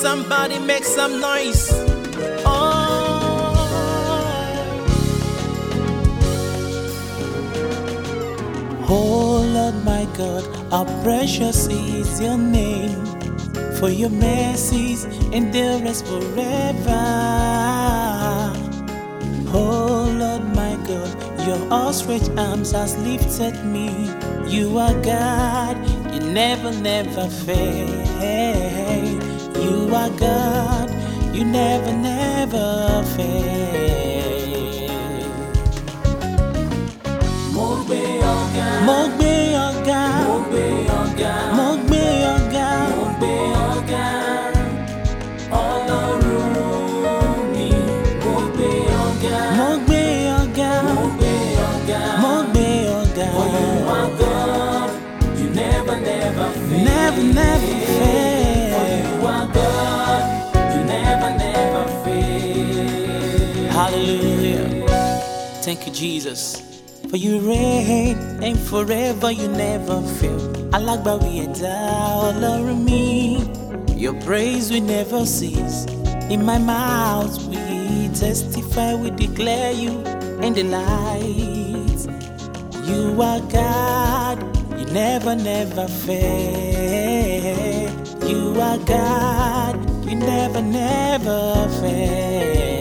somebody make some noise. Oh. Oh Lord my God, how precious is your name. For your mercies endures forever. Oh Lord my God, your outstretched arms has lifted me. You are God, you never, never fail. You are God, you never, never fail. Mo gbé ọ̀gá, Mo gbé ọ̀gá, mo gbé ọ̀gá, mo gbé ọ̀gá, mo gbé ọ̀gá. Ọlọ́run mi, mo gbé ọ̀gá, mo gbé ọ̀gá, mo gbé ọ̀gá. mo gbé ọ̀gá. For you are God, you never, never fail. Never, never Hallelujah. Thank you, Jesus. For you reign and forever you never fail. Alágbàwí ẹ̀dá ọlọ́run mi. Your praise will never cease. In my mouth we testify, we declare you in the light. You are God, you never, never fail. You are God, you never, never fail.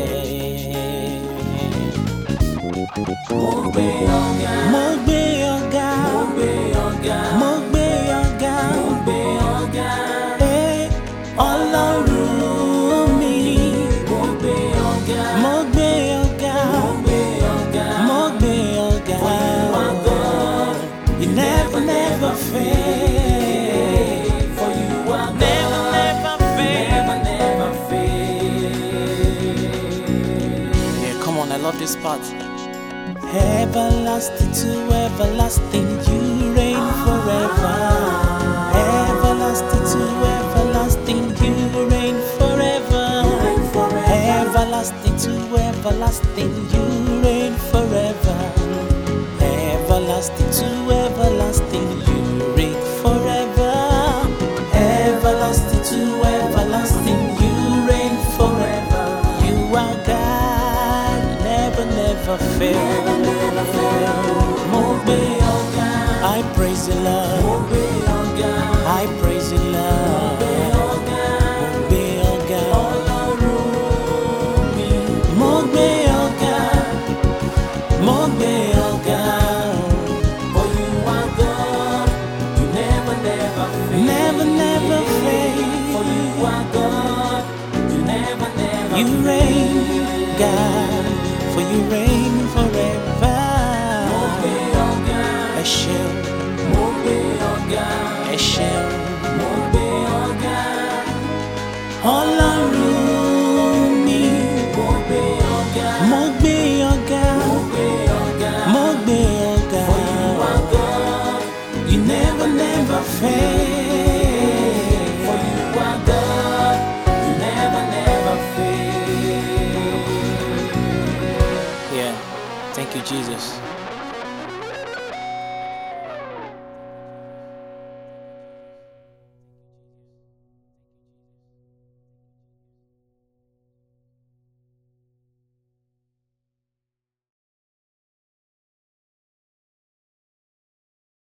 Love this part. Everlasting to everlasting, you reign forever. Everlasting to everlasting, you reign forever. Everlasting to everlasting, you reign forever. Everlasting to everlasting, you reign forever. Everlasting to everlasting, you reign forever. You are God, never, fail. Ọ̀gá, oh I praise the Lord. Ọ̀gá, oh I praise the Lord. gbé ọ̀gá. Mo gbé ọ̀gá, Ọlọ́run mi, mo gbé ọ̀gá, mo gbé for you are God, you never, never fail. Never, never For you are God, you never, never You reign, God, for you reign forever. Mo gbé ọ̀gá, Ẹ ṣeun, mo gbé ọ̀gá, ẹ ṣeun. mo gbé ọ̀gá. Ọlọ́run mi, Mo gbé mo gbé ọ̀gá, mo gbé ọ̀gá. mo gbé ọ̀gá. For you are God, You never, never fail. Jesus.